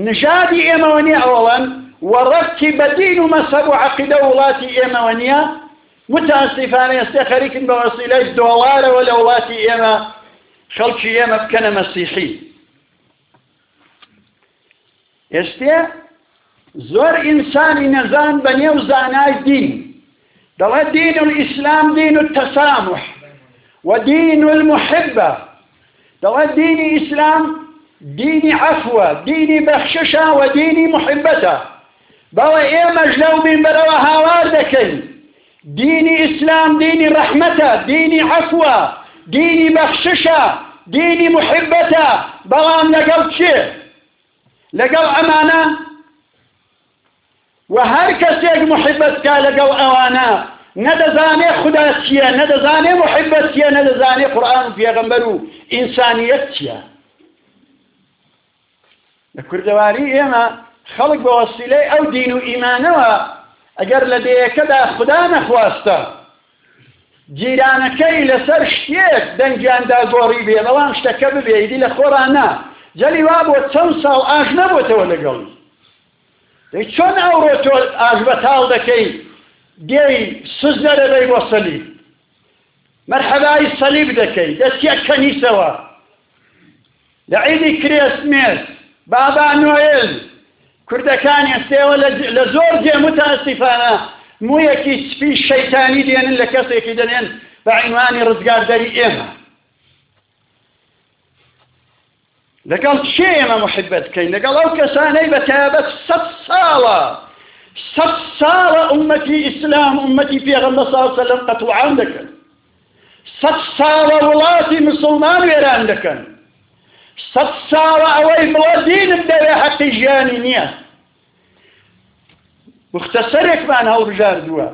نژادی ئێمەوە نیە ئەوڵەن وەڕەتی بە دین و مەسەب و عقیدە وڵاتی ئێمەوە نییە متاسیفانە ئێستا خەریکن بە وەسیلەی دۆڵارەوە لە وڵاتی ئێمە خەڵکی ئێمە بکەنە مەسیحی. ئێستێ زۆر ئینسانی نەزان بە نێو زانای دین. دەڵێ دین الئیسلام دین التسامح ودين المحبة دەڵێ دینی ئیسلام دینی عفوە دینی بەخششە و دینی محبەتە بەوە ئێمەش لەو بینبەرەوە هاوار دەکەین دینی ئیسلام دینی ڕەحمەتە دینی عفوە دینی بەخششە دینی محبەتە بەڵام لەگەڵ چێ لەگەڵ ئەمانە و هەر کەسێک محبەت کا لەگەڵ ئەوانە نەدەزانێ خدا چییە نەدەزانێ محبەت چییە نەدەزانێ قورآن و پێغەمبەر و ئینسانیەت چییە لە کوردەواری ئێمە خەڵک بە وەسیلەی ئەو دین و ئیمانەوە ئەگەر لە دەیەکەدا خدا نەخواستە جیرانەکەی لەسەر شتێک دەنگیاندا گۆڕی بێ بەڵام شتەکە ببێ ئیدی لە خۆرانە جەلی وا بۆ چەند ساڵ ئاش نەبووتەوە لەگەڵی چۆن ئەوڕۆ تۆ ئاش بەتاڵ دەکەی دێی سز نەدەبەی بۆ سەلیب مەرحەبای سەلیب دەکەی دەستیە کەنیسەوە. لە عیدی کرێسمێت بابا نۆێل کوردەکان ئێستێەوە لە زۆر جێ متاسیفانە مویەکی سپی شەیتانی دێنن لە کەسێکی دەنێن بە عینوانی ڕزگاردەری ئێمە. لەگەڵ چێ ئێمە محبەت بکەین لەگەڵ ئەو کەسانەی بە تایبەت سەد ساڵە سەد ساڵە ئومەتی ئیسلام صلی الله علیه وسلم قەتوعان دەکەن سەد ساڵە وڵاتی مسلمان وێران دەکەن سەد ساڵە ئەوەی بڵە دینم دەوێ حەقی ژیانی نییە مختصرێکمان هەڵبژاردووە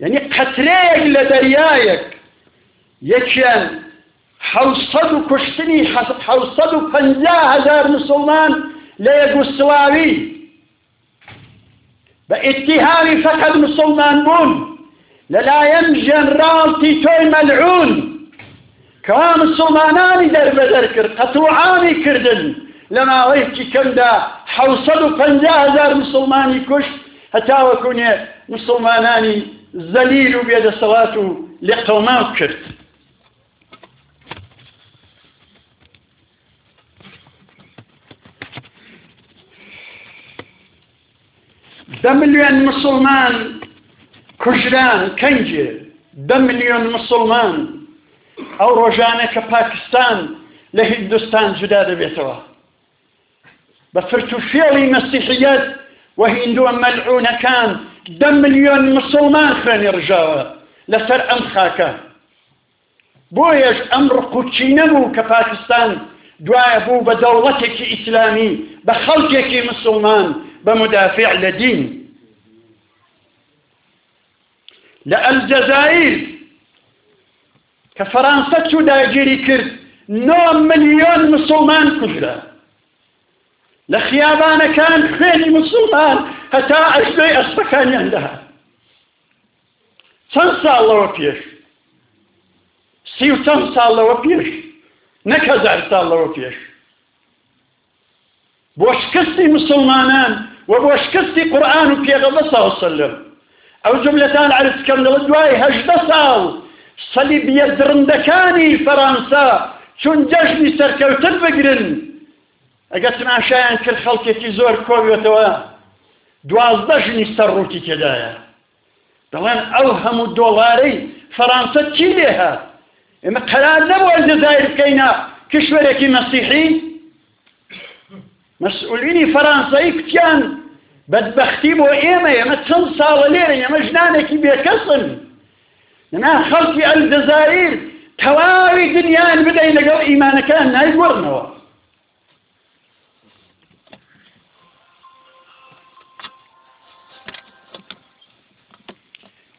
یعنی قەترەیەک لە دەریایەک یەکیان حوصد و کشتنی حوصد و هزار مسلمان بە ئتیهامی فەقەت مسلمان بوون لەلایەن ژەنراڵ تیتۆی مەلعون کەوا مسلمانانی دەربەدەر کرد قەتوعامی کردن. لە ماوەیەکی کەمدا حوسەد و هزار مسلمانی کوشت هەتاوەکوونێ مسلمانانی زەلیل و بێدەسەڵات و لێ ده مليون مسلمان کوژران کەنجێ ده ملیۆن مسلمان ئەو ڕۆژانە کە پاکستان لە هندستان جودا دەبێتەوە. بە فرت و فێڵی مەسیحیەت و هندووە مەلعونەکان ده ملیۆن مسلمان خوێنی ڕژاوە لەسەر ئەم خاکە. بۆیەش ئەم ڕقوچی نەبوو کە پاکستان دوایە بوو بە دەوڵەتێکی ئیسلامی بە خەڵکێکی مسلمان بە مدافع لە دین لە ئەلجەزایر کە فەرانسە چوو داگیری کرد نۆ ملیۆن مسلمان کوژرا لە خیابانەکان خوێنی مسلمان هەتا ئەشتۆی ئەسپەکانیان دەهات چەند ساڵەوە پێش سی و چەند ساڵەوە پێش نەک هەزار ساڵەوە پێش مسلمانان وبو شكستي قرآن وبيغض صلى الله عليه وسلم. أو جملتان عرض كم لدواي هجد صاو. صلي بيزرندكاني فرنسا. چون جشنی سەرکەوتن بگرن. ئەگەر تماشایان کرد خەڵکێکی زۆر کۆوێتەوە دوازدە ژنی سەرڕووتی تێدایە دەڵێن ئەو هەموو دۆڵارەی فەرانسە چی لێ هات ئێمە قەرار نەبووە دەزایر بکەینە کشوەرێکی مەسیحی مەسئولینی فەرانسایی کوتیان بەدبختی بۆ ئێمە ئێمە چەند ساڵە لێرە ئێمە ژنانێکی بێکەسن. نما خەڵکی ئەلدەزایر تەواوی دنیان بدەین لەگەڵ ئیمانەکان نایگوەڕنەوە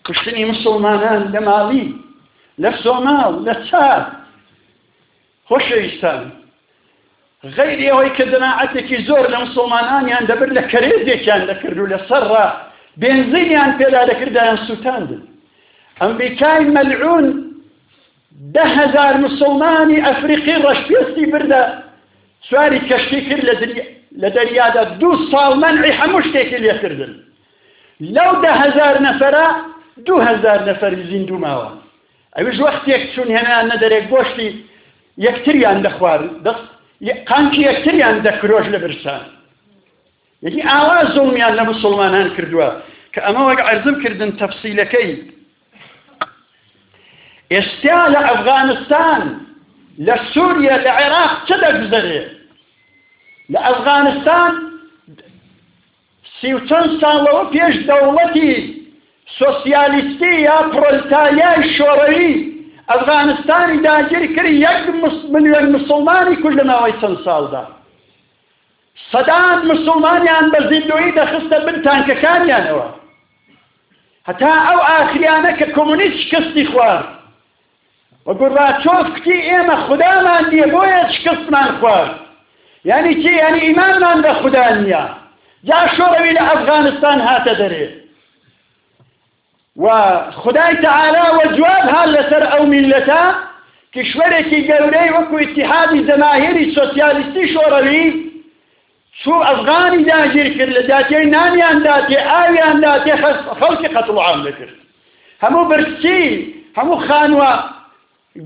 کوشتنی مسلمانان لە ماڵی لە سۆماڵ لە چاد خۆشەویستان. غیری ئەوەی کە دەناعەتێکی زۆر لە مسلمانانیان دەبر لە کەرێزێکیان دەکرد و لە سەرڕا بێنزینیان پێدا دەکردیان سووتاندن ئەمریکای مەلعون ده هزار مسلمانی ئەفریقی ڕەشپێستی بردە سواری کەشتی کرد لە دەریادا دوو ساڵ منعی هەموو شتێکی لێکردن لەو ده هزار نەفەرە دوو هزار نەفەری زیندوو ماوە ئەوش وەختێک چون هێنان نەدەرێک گۆشتی یەکتریان دەخوارد دەست قانکی یەکتریان دەکرۆژ لە برسان. یەکی ئاوا زڵمیان لە مسلمانان کردووە کە ئەمە وەک عرضم کردن تەفسیلەکەی. ئێستا لە ئەفغانستان لە سووریا لە عێراق چ دەگزەرێ لە ئەفغانستان سی و چەند ساڵەوە پێش دەوڵەتی سۆسیالیستی یا پرۆلتاریای شۆڕەوی ئەفغانستانی داگیر کردی یەک ملیۆن مسلمانی کورد لە ماوەی چەند ساڵدا. سەدان مسلمانیان بە زیندۆیی دەخستە بن تانکەکانیانەوە. هەتا ئەو ئاخریانە کە کۆمونیست شکستی خوارد و گورباچۆف کتی ئێمە خودامان نییە بۆیە شکستمان خوارد یعنی چی؟ یعنی ئیمانمان بە خوددا نییە. جا شۆڕەوی لە ئەفغانستان هاتە دەرێت. وخداي تعالى وجواب هالسر أو ملتا كشورێکی گەورەی وەکو اتحادی جەماهێری سۆسیالیستی شۆڕەوی چوو ئەفغانی داگیر کرد لە داتێی نانیان داتێ ئاویان داتێ خەڵکی قەتڵعام دەکرد هەموو برچی هەموو خانوە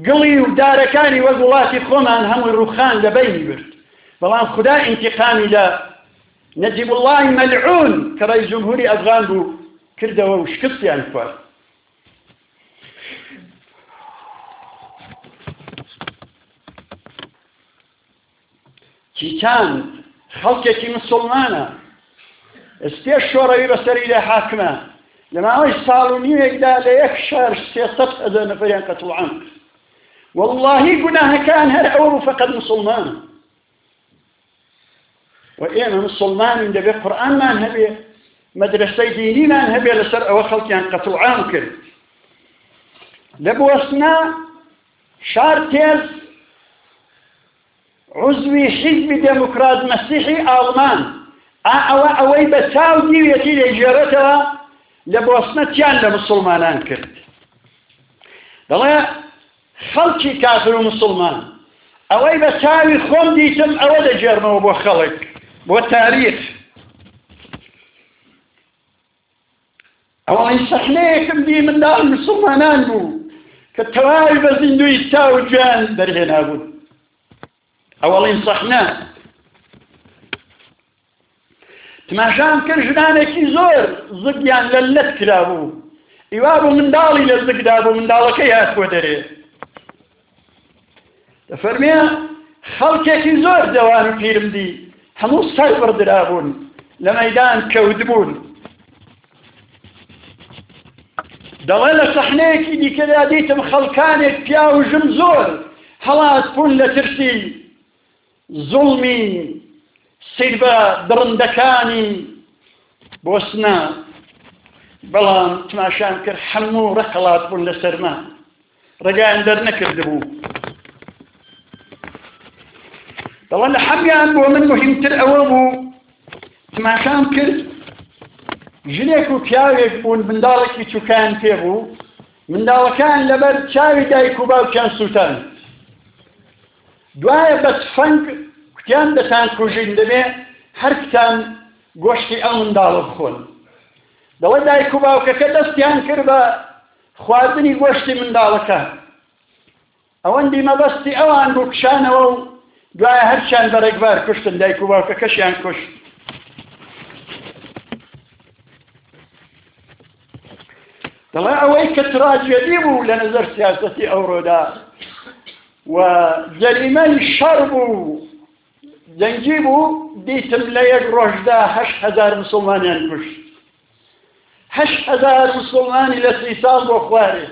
گڵی و دارەکانی وەک وڵاتی خۆمان هەمووی ڕوخان لەبەینی برد. بەڵام خدا ئینتیقامی لە نەجیب الله مەلعون کە ڕێی جمهوری ئەفغان بوو. کردەوە و شکستیان خوارد چیتان خەڵکێکی مسلمانە. ئستێ شۆڕەوی بەسەری لە حاکمە. لە ماوەی ساڵ و نیوێکدا لە یەک شار سێسەد ئەدە نەفەریان قەتوعان واللهی گوناهەکان هەر ئەوە فقط مسلمانە و ئێمە مسلمانین دەبێت قورآنمان هەبێ. مدرسەی دینیمان هەبێ لەسەر ئەوە خەڵکیان قەتوعام کرد لە بوەسنا شار تێز عزوی حیزبی دموکرات مەسیحی ئاڵمان ئەوە ئەوەی بە چاو دیوێتی لێژێڕێتەوە لە بۆسنە تیان لە مسلمانان کرد. دەڵێ خەڵکی کافر و مسلمان. ئەوەی بە چاوی خۆم دیتم ئەوە دەجێرمەوە بۆ خەڵک بۆ تاریخ. ئەوەی سەحنەیەکم دی منداڵ مسلمانان بوو کە تەواوی بە زیندوی تا و جوان دەرهێنا بوو ئەوەڵین سەحنە تماشام کرد ژنانێکی زۆر زگیان لە لەت کرابوو. ئیوا بوو منداڵی لە زگدا بوو منداڵەکەی هات بۆ دەرێ. دەفەرمێ خەڵکێکی زۆر جوان و پیرم دی هەموو سەر بڕدرابوون لە مەدان کەوت بوون. دەڵێ لە سەحنەیەکی دیکەدا دیتم خەڵکانێک پیا و ژم زۆر هەڵات بوون لە ترسی زوڵمی سیر بە دڕندەکانی بۆسنا بەڵام تماشان کرد هەموو ڕەقەڵات بوون لە سەرما ڕگەیان دەرنەکرد بوو دەڵێن لە حەمیان بۆ من مهمتر ئەوە بوو تماشام کرد ژنێک و پیاوێک بوون منداڵێکی چوکان پێبوو منداڵەکان لەبەر چاوی دایک و باوکیان سووتان. دوایە بە تفەنگ کوتیان دەتان کوژین دەبێ هەر کتان گۆشتی ئەو منداڵە بخۆن. دەڵێ دایک و باوکەکە دەستیان کرد بە خواردنی گۆشتی منداڵەکە ئەوەندی مەبەستی ئەوان بوو کشانەوە و دوایە هەرچیان بەرەگبار کوشتن دایک و باوکەکەشیان کوشت. دەڵێ ئەوەی کە تراجێدی بوو لە نظر سیاسەتی ئەوڕۆدا و جەریمەی شەڕ بوو جەنگی بوو دیتم لە هەش هزار مسلمانیان کوشت هزار مسلمانی لە سی ساڵ بۆ خوارێ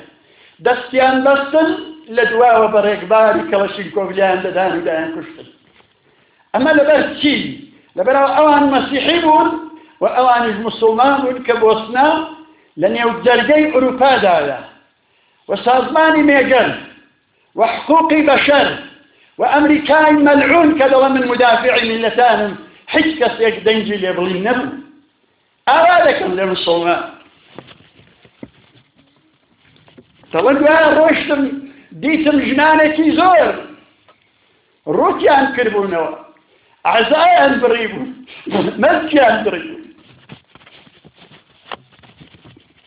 دەستیان بەستن لە دواوە بە ڕێکباری کەڵەشین کۆبلیان دەدان و دایان کوشتن مسلمان بۆسنا لە نێو جەرگەی ئوروپادایە و سازمانی مێگەر و حقوقی بەشەر و ئەمریکای مەلعون کە من مدافعی میلەتانم هیچ کەسێک دەنگی لێ بڵین نەبوو ئاوا دەکەم لە مسلمان دەڵە دوایە ڕۆشتم دیتم ژنانێکی زۆر ڕوتیان کردبوونەوە عزایان بڕی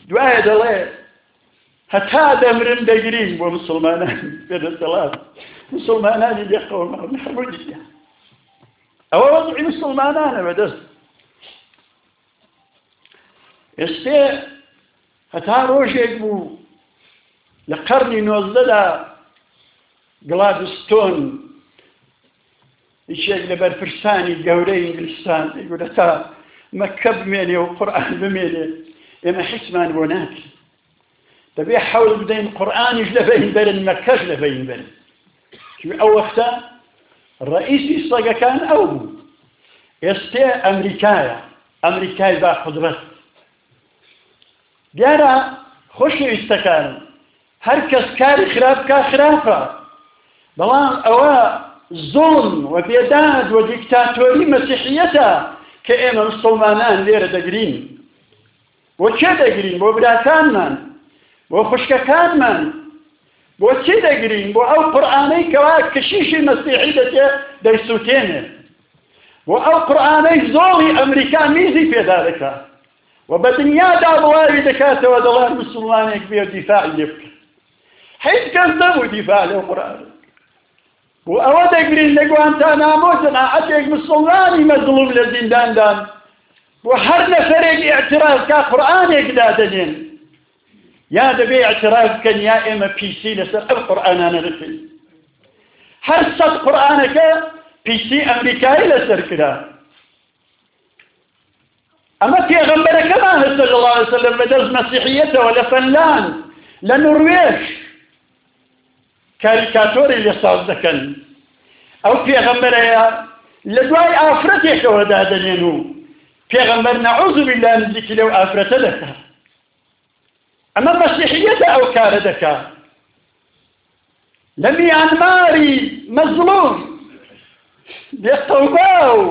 دوایە دەڵێ هەتا دەمرن دەگرین بۆ مسلمانان. بێدەسەڵات مسلمانانی لێقەوەمە هەموو دیە ئەوە وەزعی مسلمانانە بەدەست. ئێستێ هەتا ڕۆژێک بوو لە قەرنی نۆزدەدا گڵادستۆن. هیچێک لە بەرپرسانی گەورەی ئینگلیستان گورە تا مەکە بمێنێ و قورآن بمێنێ. ئێمە حیسمان بۆ ناکە دەبێ حەول بدەین قورآانیش لە بەین بەرن مەکەش لە بەین بەرن ئەو وەختە ڕئیسی سەگەکان ئەو بوو ئێستێ ئەمریکایە ئەمریکای با قدرەت دیارە خۆشەویستەکانم هەر کەس کاری خراپکە خراپە بەڵام ئەوە زۆن و بێداد و دیکتاتۆری مەسیحیەتە کە ئێمە مسلمانان لێرە دەگرین بۆ چێ دەگرین؟ بۆ براکانمان بۆ خوشکەکانمان. بۆ چی دەگرین؟ بۆ ئەو قورآانەی کەوا کشیشی مەسیحی دەتێ دەیسووتێنێ. بۆ ئەو قورآانەی زۆڵی ئەمریکا میزی پێدا دەکات و بە دنیادا بڵاوی دەکاتەوە دەڵار مسلمانێک بێ دیفاعی لێ بکە. هیچ کەس نەبوو دیفاع لەو قورآن. و ئەوە دەگرین لە گوانتانامۆ جەماعەتێک مسلمانی مەزڵوم لە زینداندان. بۆ هەر نەفرێکی اعتراض کا قورآانێک دادەنێن یا دەبێ اعتراض بکەن یا ئێمە پیسی لەسەر ئەو قورآانانە دەکەین هەر سەد قورآانەکە پیسی ئەمریکایی لەسەر کرا. ئەمە پێغەمبەرەکەمان هەسە لە الله وسلم بەدەست مەسیحیەتەوە لە فەنلان لە نروێش کاریکاتۆری لە ساز دەکەن. ئەو پێغەمبەرەیە لە دوای ئافرەتێکەوە دادەنێن و پێغەمبەر نەعوذ بالله نزیکی لەو ئافرەتە دەکات ئەمە مەسیحیەتە ئەو کارە دەکات لە میانماری مەزڵوم دێتەوبا و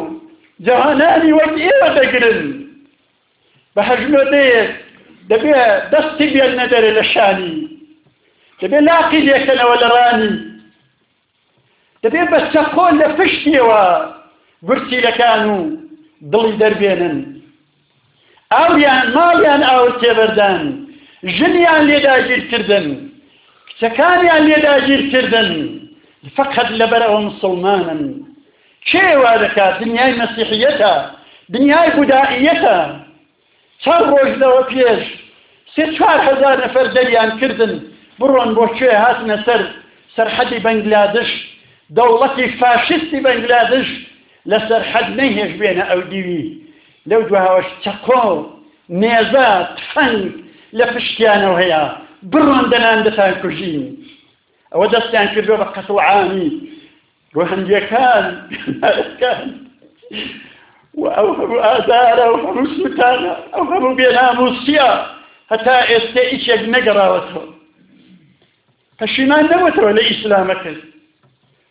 جەهانانی وەک ئێوە دەگرن بە هەژنۆدەیەک دەبێ دەستی بێن نەدەرێ لە شانی دەبێت لاقی لێکەنەوە لە ڕانی دەبێت بە چەقۆل لە پشتیەوە گورچیلەکان و دڵی دەربێنن. ئاویان ماڵیان ئاور تێبەردان. ژنیان لێداگیرکردن کچەکانیان لێداگیرکردن فقط لەبەرەوە مسلمانن. کێوا دەکات؟ دنیای مەسیحیەتە. دنیای بودائیەتە. چەند ڕۆژ لەوە پێش. سێ چوار هزار نەفەر دەریان کردن. بڕۆن بۆ کوێ هاتنە سەر سەرحەدی بەنگلادش. دەوڵەتی فاشستی بەنگلادش. لە سەرحەد نەیهێش بێنە ئەو دیوی. لەو دواوەش چەقۆ نێزە تفەنگ لە پشتیانەوە هەیە. بڕۆن دەنان دەتان کوژین. ئەوە دەستیان کردووە بە قەتڵعامی. بۆ هەندیەکان ئەو هەموو ئازارە و هەموو سوتانە ئەو هەموو بێناموسیە. هەتا ئێستا ئیچێک نەگەڕاوەتەوە. پەشیمان نەوەتەوە لە ئیسلامەکەن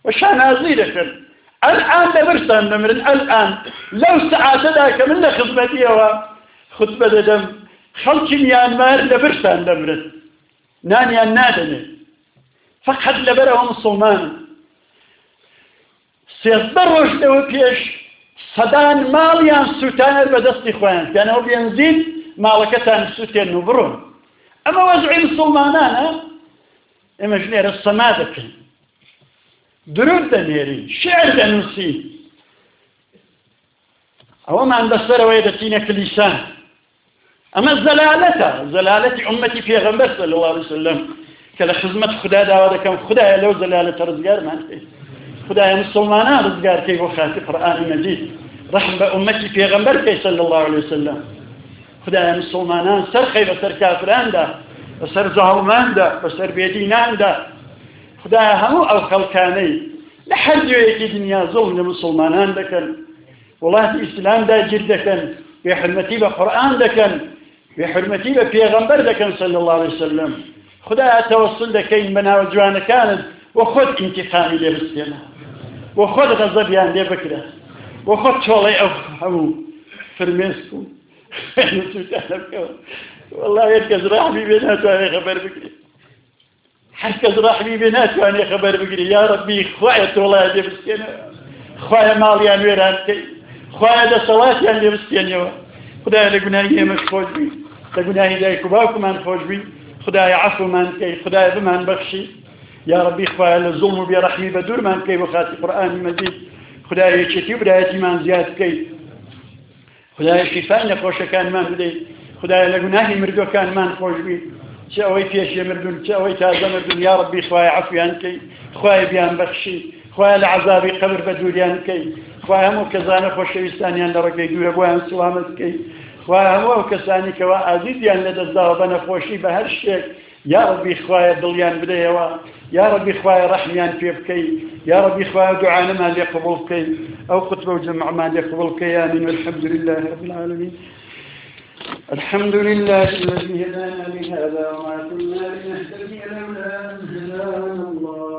وەشانازی دەکرد. الآن لبرسان نمرن الآن لو سعادة كمن خدمتي هو خطبة دم. خلق ميانمار لبرسان نمرن نانيان نادنه فقط لبره مسلمان سێزدە ڕۆژ لەوە پێش سەدان ماڵیان سووتانە بەدەستی خۆیان کەنەوە بێنزین ماڵەکەتان سووتێن و بڕۆن ئەمە وەزعی مسلمانانە ئێمە ژنێرە سەما دەکەین درود دەنێری شعر دەنووسی ئەوەمان بەسەرەوەی دەچینە کلیسان ئەمە زەلالەتە زەلالەتی ئومەتی پێغەمبەر صلی الله عليه وسلم. کە لە خزمەت خدا داوا دەکەم خدایە لەو زەلالەتە ڕزگارمان کەی خدایە مسلمانان ڕزگار کەی بۆ خاتی قورئانی مەجید رحم بە ئومەتی پێغەمبەر کەی صلی الله عليه وسلم. خدایە مسلمانان سەرخەی بەسەر کافراندا بەسەر زاڵماندا بەسەر بێدیناندا خدایە هەموو ئەو خەڵکانەی لە هەر جوەیەکی دنیا زوڵ لە مسلمانان دەکەن وڵاتی ئیسلامدا گیر دەکەن بێحرمەتی بە قورئان دەکەن بێحرمەتی بە پێغەمبەر دەکەن صلی الله عليه وسلم. خدایە تەوەسل دەکەین بەناوە جوانەکانت وە خۆت ئینتیقامی لێ بستێنە وە خۆت غەزەبیان لێ بکرە وە خۆت چۆڵی (laughs) والله کەس ڕاحبی بێ ناتوانێت خەبەر بکرێت هەر کەس ڕاحبی بێ ناتوانێت خەبەر بگری یا ڕەبی خوایە تۆڵایە لێ بستێنە خوایە ماڵیان وێران بکەی خوایە دەسەڵاتیان لێ بستێنەوە خدایە لە گوناهی ئێمەش خۆش بی. لە گوناهی دایک و باوکمان خۆش بی. خدایە عەفومان بکەی خدایە بمان بەخشی یا ربی خواه لظلم و برحمی بدور من کی. وخاتی قرآن مزید خدای یەکێتی و برایەتیمان زیاد بکەیت خدای شیفای نەخۆشەکانمان بدەیت خدای لە گوناهی مردوەکانمان خۆش بیت چه ئەوەی پێشێ مردون چه ئەوەی تازە مردون یا ربی خوای عفویان کەی خوای بیان بەخشی خوای لە عذابی قبر بە دووریان کەی خوای هەموو کەزانە خۆشەویستانیان لە ڕێگەی دوورە بۆیان سلامت کەی خوای هەموو ئەو کەسانی کەوا ئازیزیان لە دەستداوە بە نەخۆشی بە هەر شتێک یا ربی خوای دڵیان بدەیەوە يا ربي خوايا رحميان بيبكي يا ربي خوايا دعانا ما ليقبل كي أو خطبة وجمع ما ليقبل كي آمين والحمد لله رب العالمين الحمد لله الذي هدانا لهذا وما كنا لنهتدي لولا أن هدانا الله.